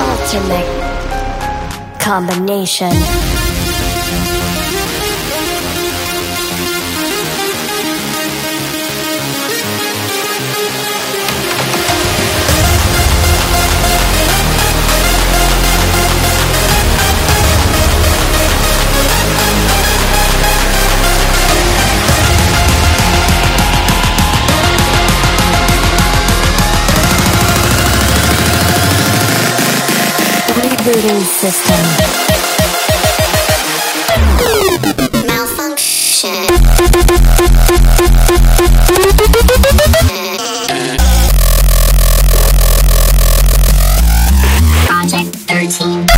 Ultimate combination. System. Malfunction. Project 13.